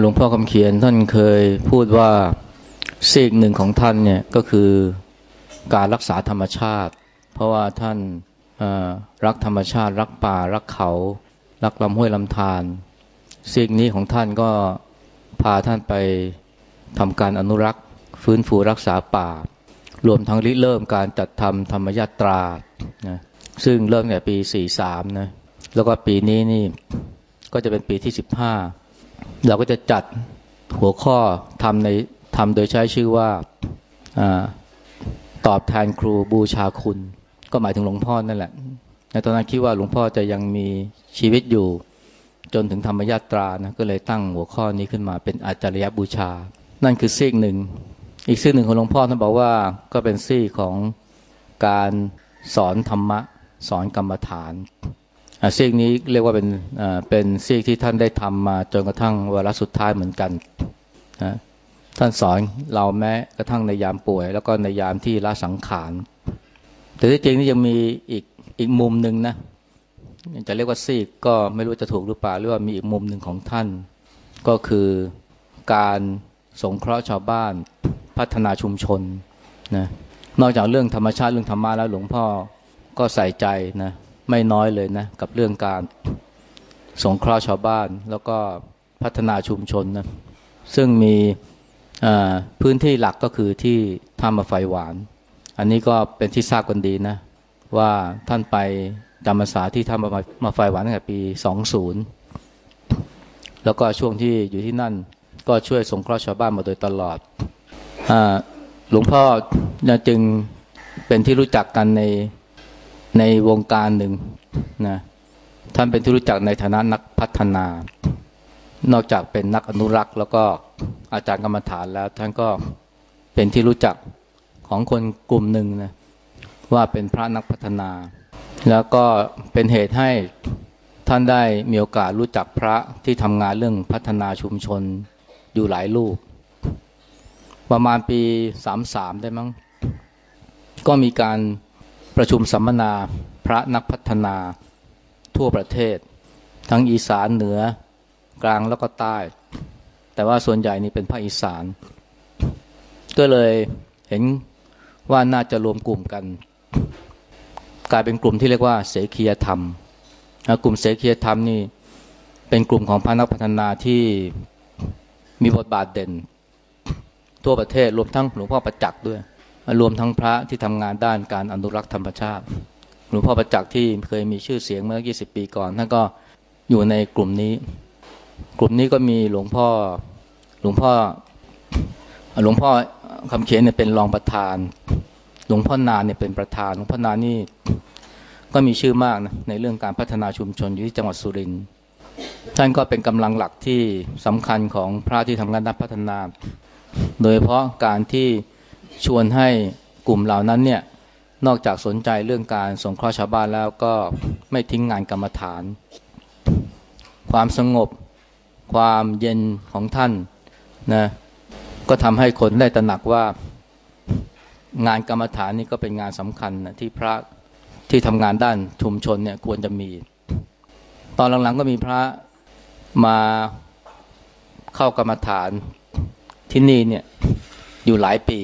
หลวงพ่อคำเขียนท่านเคยพูดว่าซีกหนึ่งของท่านเนี่ยก็คือการรักษาธรรมชาติ เพราะว่าท่านรักธรรมชาติ รักป่า รักเขา รักลำห้วยลำธารซีกนี้ของท่านก็พาท่านไปทำการอนุรักษ์ ฟื้นฟูรักษาป่า รวมทั้งริเริ่มการจัดทำธรรมยาตรานะซึ่งเริ่มในปี 43นะแล้วก็ปีนี้นี่ก็จะเป็นปีที่ 15 เราก็จะจัดหัวข้อทำในทำโดยใช้ชื่อว่าอตอบแทนครูบูชาคุณ ก็หมายถึงหลวงพ่อนั่นแหละ ในตอนนั้นคิดว่าหลวงพ่อจะยังมีชีวิตอยู่ จนถึงธรรมยาตรานะก็เลยตั้งหัวข้อนี้ขึ้นมาเป็นอาจารยบูชา นั่นคือซีกหนึ่ง อีกซีกหนึ่งของหลวงพ่อท่านบอกว่าก็เป็นซีกของการสอนธรรมะ สอนกรรมฐาน ซีกนี้เรียกว่าเป็นเป็นซีกที่ท่านได้ทำมาจนกระทั่งวาระสุดท้ายเหมือนกันนะท่านสอนเราแม้กระทั่งในยามป่วย แล้วก็ในยามที่ละสังขาร แต่ที่จริงนี่ยังมีอีกอีกมุมหนึ่งนะจะเรียกว่าซีกก็ไม่รู้จะถูกหรือเปล่าหรือว่ามีอีกมุมหนึ่งของท่าน ก็คือการสงเคราะห์ชาวบ้านพัฒนาชุมชนนะนอกจากเรื่องธรรมชาติเรื่องธรรมะแล้วหลวงพ่อก็ใส่ใจนะ ไม่น้อยเลยนะกับเรื่องการสงเคราะห์ชาวบ้าน แล้วก็พัฒนาชุมชนนะซึ่งมีพื้นที่หลักก็คือที่ท่ามาไฟหวาน อันนี้ก็เป็นที่ทราบกันดีนะว่าท่านไปจำพรรษาที่ท่ามามาไฟหวานตั้งแต่ปีสองศูนย์แล้วก็ช่วงที่อยู่ที่นั่นก็ช่วยสงเคราะห์ชาวบ้านมาโดยตลอดอหลวงพ่อจึงเป็นที่รู้จักกันใน ในวงการหนึ่งนะท่านเป็นที่รู้จักในฐานะนักพัฒนา นอกจากเป็นนักอนุรักษ์แล้วก็อาจารย์กรรมฐานแล้ว ท่านก็เป็นที่รู้จักของคนกลุ่มหนึ่งนะว่าเป็นพระนักพัฒนา แล้วก็เป็นเหตุให้ท่านได้มีโอกาสรู้จักพระที่ทำงานเรื่องพัฒนาชุมชนอยู่หลายรูป ประมาณปีสามสามได้มั้ง ก็มีการ ประชุมสัมมนาพระนักพัฒนาทั่วประเทศ ทั้งอีสานเหนือกลางแล้วก็ใต้ แต่ว่าส่วนใหญ่นี่เป็นภาคอีสาน ก็เลยเห็นว่าน่าจะรวมกลุ่มกัน กลายเป็นกลุ่มที่เรียกว่าเสขียธรรมกลุ่มเสขียธรรมนี่เป็นกลุ่มของพระนักพัฒนาที่มีบทบาทเด่น ทั่วประเทศรวมทั้งหลวงพ่อประจักษ์ด้วย รวมทั้งพระที่ทำงานด้านการอนุรักษ์ธรรมชาติหลวงพ่อประจักษ์ที่เคยมีชื่อเสียงเมื่อ 20 ปีก่อนท่านก็อยู่ในกลุ่มนี้ กลุ่มนี้ก็มีหลวงพ่อหลวงพ่อหลวงพ่อคำเขียนเนี่ยเป็นรองประธาน หลวงพ่อนานเนี่ยเป็นประธาน หลวงพ่อนานนี่ก็มีชื่อมากนะในเรื่องการพัฒนาชุมชนอยู่ที่จังหวัดสุรินทร์ท่านก็เป็นกำลังหลักที่สำคัญของพระที่ทำงานด้านพัฒนา โดยเพราะการที่ ชวนให้กลุ่มเหล่านั้นเนี่ยนอกจากสนใจเรื่องการสงเคราะห์ชาวบ้านแล้วก็ไม่ทิ้งงานกรรมฐาน ความสงบ ความเย็นของท่านนะก็ทำให้คนได้ตระหนักว่างานกรรมฐานนี่ก็เป็นงานสำคัญนะที่พระที่ทำงานด้านชุมชนเนี่ยควรจะมี ตอนหลังๆก็มีพระมาเข้ากรรมฐานที่นี่เนี่ยอยู่หลายปี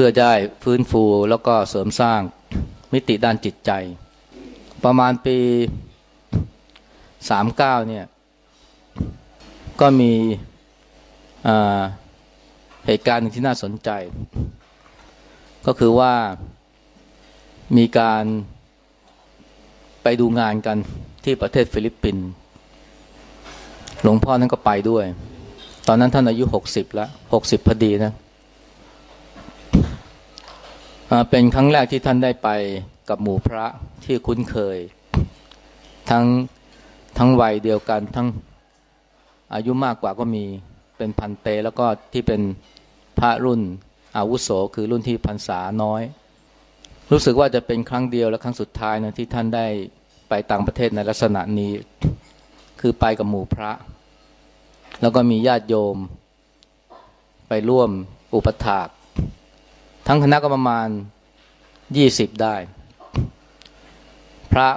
พื่อได้ฟื้นฟูแล้วก็เสริมสร้างมิติด้านจิตใจ ประมาณปีสามเก้าเนี่ย ก็มีเหตุการณ์หนึ่งที่น่าสนใจ ก็คือว่ามีการไปดูงานกันที่ประเทศฟิลิปปินส์หลวงพ่อนั้นก็ไปด้วย ตอนนั้นท่านอายุหกสิบแล้วหกสิบพอดีนะ เป็นครั้งแรกที่ท่านได้ไปกับหมู่พระที่คุ้นเคย ทั้งทั้งวัยเดียวกันทั้งอายุมากกว่าก็มีเป็นพันเต แล้วก็ที่เป็นพระรุ่นอาวุโสคือรุ่นที่พรรษาน้อย รู้สึกว่าจะเป็นครั้งเดียวและครั้งสุดท้ายนะที่ท่านได้ไปต่างประเทศในลักษณะนี้ คือไปกับหมู่พระ แล้วก็มีญาติโยม ไปร่วมอุปถาก ทั้งคณะก็ประมาณยี่สิบได้ พระ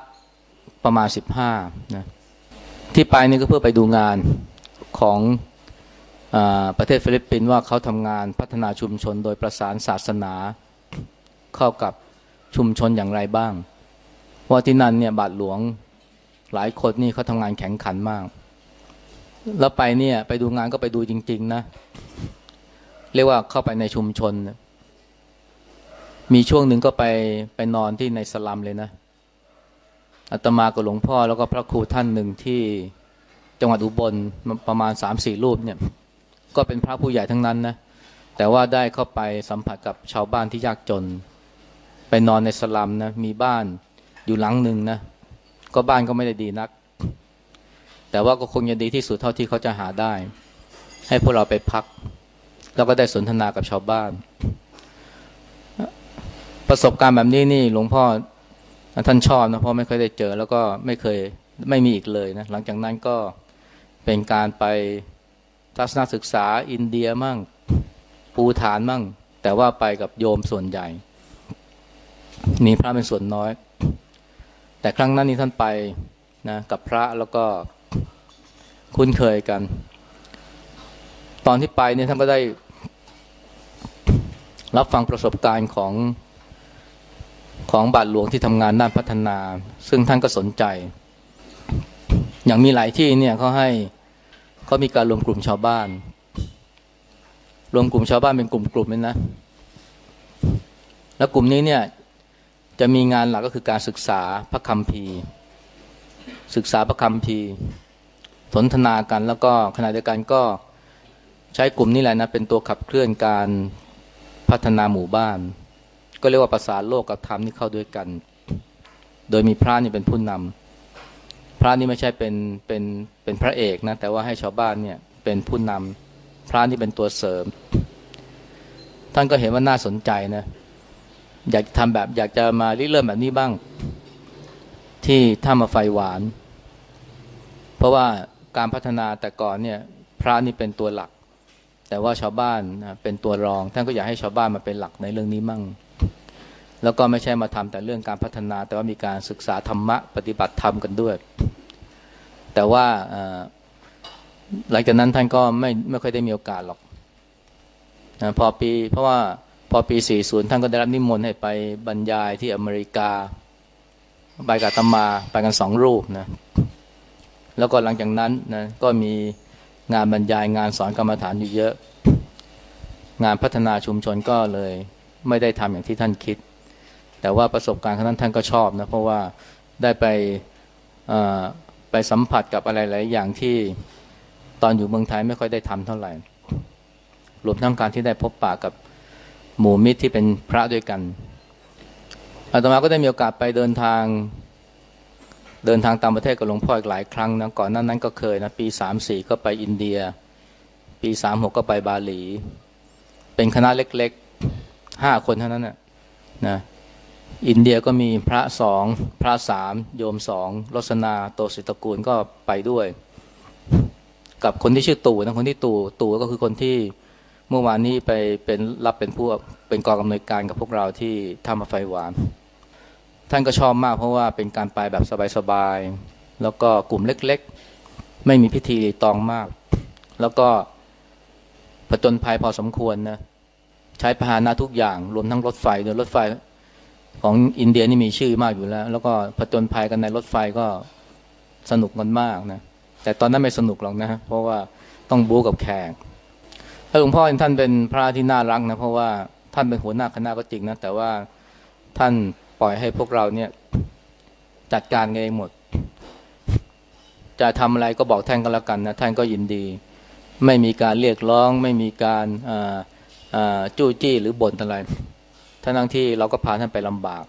ประมาณสิบห้านะที่ไปนี่ก็เพื่อไปดูงานของอประเทศฟิลิปปินส์ว่าเขาทำงานพัฒนาชุมชนโดยประสานศาสนาเข้ากับชุมชนอย่างไรบ้าง ว่าที่นั่นเนี่ยบาทหลวงหลายคนนี่เขาทำงานแข็งขันมาก แล้วไปเนี่ยไปดูงานก็ไปดูจริง ๆ นะ เรียกว่าเข้าไปในชุมชน มีช่วงหนึ่งก็ไปไปนอนที่ในสลัมเลยนะอาตมากับหลวงพ่อแล้วก็พระครูท่านหนึ่งที่จังหวัดอุบลประมาณสามสี่รูปเนี่ย ก็เป็นพระผู้ใหญ่ทั้งนั้นนะแต่ว่าได้เข้าไปสัมผัสกับชาวบ้านที่ยากจน ไปนอนในสลัมนะมีบ้านอยู่หลังหนึ่งนะก็บ้านก็ไม่ได้ดีนัก แต่ว่าก็คงจะดีที่สุดเท่าที่เขาจะหาได้ ให้พวกเราไปพัก แล้วก็ได้สนทนากับชาวบ้าน ประสบการณ์แบบนี้นี่หลวงพ่อท่านชอบนะเพราะไม่เคยได้เจอ แล้วก็ไม่เคยไม่มีอีกเลยนะหลังจากนั้นก็เป็นการไปทัศนศึกษาอินเดียมั่งปูฐานมั่ง แต่ว่าไปกับโยมส่วนใหญ่ มีพระเป็นส่วนน้อย แต่ครั้งนั้นนี่ท่านไปนะกับพระแล้วก็คุ้นเคยกัน ตอนที่ไปเนี่ยท่านก็ได้รับฟังประสบการณ์ของ ของบาทหลวงที่ทำงานด้านพัฒนา ซึ่งท่านก็สนใจ อย่างมีหลายที่เนี่ยเขาให้เขามีการรวมกลุ่มชาวบ้าน รวมกลุ่มชาวบ้านเป็นกลุ่มกลุ่มเลยนะ แล้วกลุ่มนี้เนี่ยจะมีงานหลักก็คือการศึกษาพระคัมภีร์ ศึกษาพระคัมภีร์ สนทนากันแล้วก็ขณะเดียวกันก็ใช้กลุ่มนี้แหละนะเป็นตัวขับเคลื่อนการพัฒนาหมู่บ้าน ก็เรียกว่าภาษาโลกกับธรรมนี่เข้าด้วยกัน โดยมีพระนี่เป็นผู้นำพระนี่ไม่ใช่เป็นเป็นเป็นพระเอกนะ แต่ว่าให้ชาวบ้านเนี่ยเป็นผู้นำพระนี่เป็นตัวเสริม ท่านก็เห็นว่าน่าสนใจนะ อยากทำแบบอยากจะมาริเริ่มแบบนี้บ้าง ที่ถ้ามาไฟหวาน เพราะว่าการพัฒนาแต่ก่อนเนี่ย พระนี่เป็นตัวหลักแต่ว่าชาวบ้านเป็นตัวรอง ท่านก็อยากให้ชาวบ้านมาเป็นหลักในเรื่องนี้มั่ง แล้วก็ไม่ใช่มาทำแต่เรื่องการพัฒนา แต่ว่ามีการศึกษาธรรมะปฏิบัติธรรมกันด้วย แต่ว่าหลังจากนั้นท่านก็ไม่ไม่ค่อยได้มีโอกาสหรอกพอปีเพราะว่าพอปี 40 ท่านก็ได้รับนิมนต์ให้ไปบรรยายที่อเมริกาไปกับตมาไปกันสองรูปนะแล้วก็หลังจากนั้นนะก็มีงานบรรยายงานสอนกรรมฐานอยู่เยอะ งานพัฒนาชุมชนก็เลยไม่ได้ทำอย่างที่ท่านคิด แต่ว่าประสบการณ์ครั้งนั้นท่านก็ชอบนะเพราะว่าได้ไปไปสัมผัสกับอะไรหลายอย่างที่ตอนอยู่เมืองไทยไม่ค่อยได้ทำเท่าไหร่รวมทั้งการที่ได้พบปะกับหมู่มิตรที่เป็นพระด้วยกันอาตมาก็ได้มีโอกาสไปเดินทาง เดินทางตามประเทศกับหลวงพ่ออีกหลายครั้งนะก่อนนั้นนั้นก็เคยนะปีสามสี่ก็ไปอินเดีย ปีสามหกก็ไปบาหลี เป็นคณะเล็กๆห้าคนเท่านั้นนะนะ อินเดียก็มีพระสองพระสามโยมสองรสนาโตสิตกูลก็ไปด้วย กับคนที่ชื่อตู่นะคนที่ตู่ตู่ก็คือคนที่เมื่อวานนี้ไปเป็นรับเป็นผู้เป็นกองกำนวยการกับพวกเราที่ทำมาไฟหวาน ท่านก็ชอบมากเพราะว่าเป็นการไปแบบสบายๆแล้วก็กลุ่มเล็กๆ ไม่มีพิธีตองมาก แล้วก็ผจญภัยพอสมควรนะใช้พาหนะทุกอย่างรวมทั้งรถไฟโดยรถไฟ ของอินเดียนี่มีชื่อมากอยู่แล้ว แล้วก็ผจญภัยกันในรถไฟก็สนุกกันมากนะแต่ตอนนั้นไม่สนุกหรอกนะเพราะว่าต้องบู๊กับแขกถ้าหลวงพ่อท่านเป็นพระที่น่ารักนะเพราะว่าท่านเป็นหัวหน้าคณะก็จริงนะแต่ว่าท่านปล่อยให้พวกเราเนี่ยจัดการเองหมด จะทำอะไรก็บอกท่านก็แล้วกันนะท่านก็ยินดี ไม่มีการเรียกร้อง ไม่มีการจู้จี้หรือบ่นอะไร ท่านั้งที่เราก็พาท่านไปลำบาก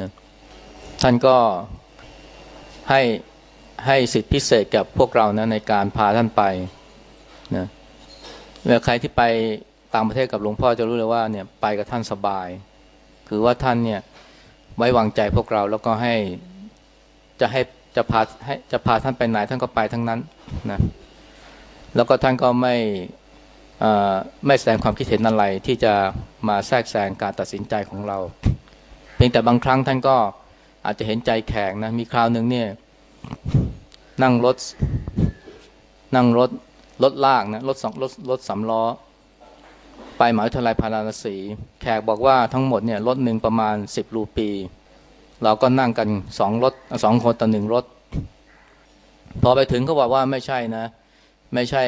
นะท่านก็ให้ให้สิทธิพิเศษกับพวกเรานะในการพาท่านไปนะเมื่อใครที่ไปต่างประเทศกับหลวงพ่อจะรู้เลยว่าเนี่ยไปกับท่านสบาย คือว่าท่านเนี่ยไว้วางใจพวกเราแล้วก็ให้จะให้จะพาให้จะพาท่านไปไหนท่านก็ไปทั้งนั้นนะแล้วก็ท่านก็ไม่ ไม่แสดงความคิดเห็นอะไรที่จะมาแทรกแซงการตัดสินใจของเรา เพียงแต่บางครั้งท่านก็อาจจะเห็นใจแข็งนะมีคราวหนึ่งเนี่ยนั่งรถ นั่งรถรถลากนะรถสองรถรถสำล้อ ไปหมหาวิทยาลัยพาราณสี แขกบอกว่าทั้งหมดเนี่ยรถหนึ่งประมาณสิบรูปี เราก็นั่งกันสองรถสองคนต่อหนึ่งรถ พอไปถึงก็บอกว่าไม่ใช่นะ ไม่ใช่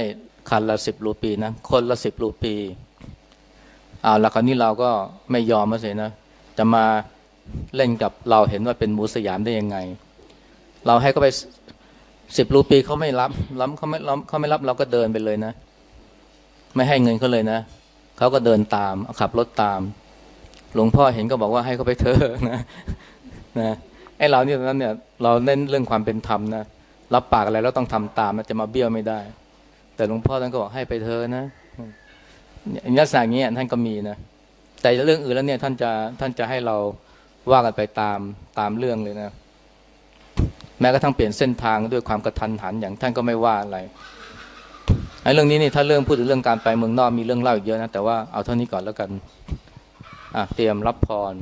คันละสิบรูปีนะ คนละสิบรูปีเอาละคราวนี้เราก็ไม่ยอมมาเสียนะ จะมาเล่นกับเราเห็นว่าเป็นหมูสยามได้ยังไง เราให้เขาไปสิบรูปีเขาไม่รับรับเขาไม่รับเขาไม่รับเราก็เดินไปเลยนะ ไม่ให้เงินเขาเลยนะเขาก็เดินตามขับรถตาม หลวงพ่อเห็นก็บอกว่าให้เขาไปเถอะนะนะไอเราเนี่ยนั้นเนี่ย เราเน้นเรื่องความเป็นธรรมนะรับปากอะไรแล้วต้องทำตามมันจะมาเบี้ยวไม่ได้ แต่หลวงพ่อท่านก็บอกให้ไปเธอนะลักษณะอย่างนี้ท่านก็มีนะ แต่เรื่องอื่นแล้วเนี่ยท่านจะท่านจะให้เราว่ากันไปตามตามเรื่องเลยนะ แม้กระทั่งเปลี่ยนเส้นทางด้วยความกระทันหันอย่างท่านก็ไม่ว่าอะไรไอ้เรื่องนี้นี่ถ้าเรื่องพูดถึงเรื่องการไปเมืองนอกมีเรื่องเล่าอีกเยอะนะแต่ว่าเอาเท่านี้ก่อนแล้วกันอะเตรียมรับพร